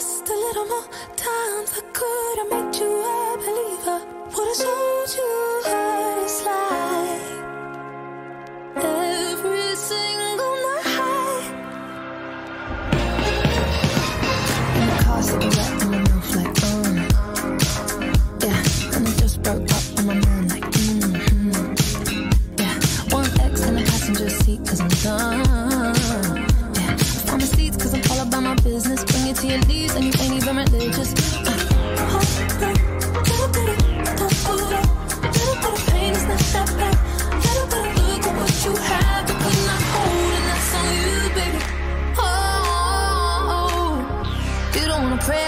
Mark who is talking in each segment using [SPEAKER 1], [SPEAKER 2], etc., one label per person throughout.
[SPEAKER 1] just a little more time. If I could, I made you a believer. What I showed you.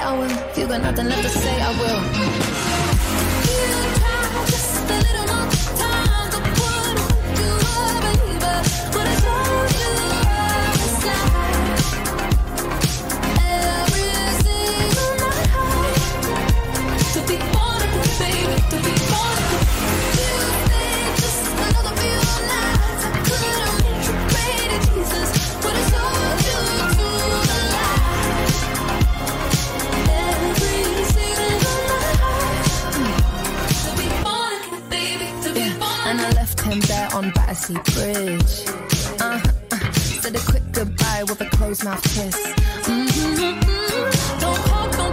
[SPEAKER 1] I will. If you got nothing left to say, I will. left him there on Battersea Bridge. Uh, uh, said a quick goodbye with a closed mouth kiss. Mm-hmm, mm-hmm. Don't call,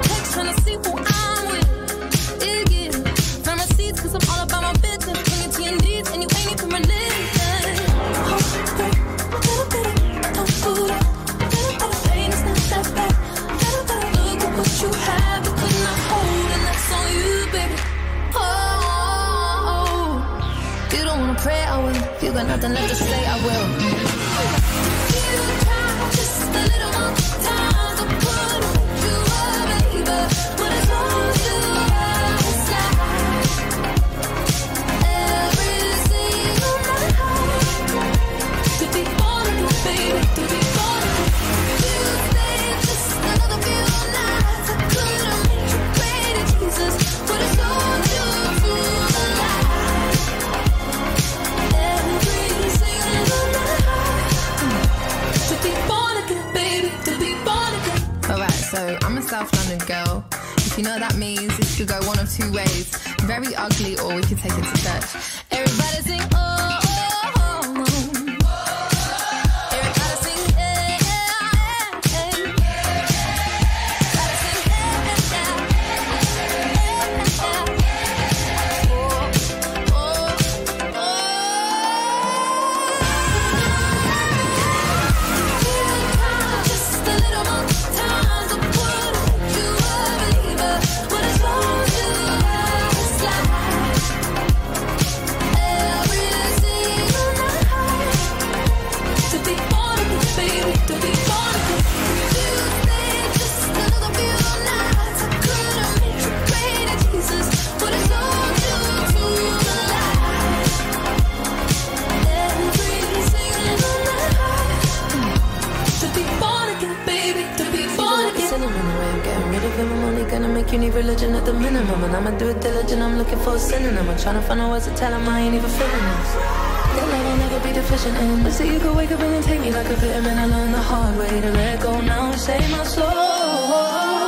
[SPEAKER 1] pray I will. You got nothing left to say, I will.
[SPEAKER 2] South London girl. If you know what that means, this could go one of two ways very ugly, or we could take it to church. Everybody sing, oh.
[SPEAKER 3] Giving them money gonna make you need religion at the minimum. And I'ma do it diligent, I'm looking for a synonym. I'm trying to find a words to tell them I ain't even feeling this. That love I'll never be deficient in. But see, you could wake up and take me like a vitamin. I learned the hard way to let go now and save my soul.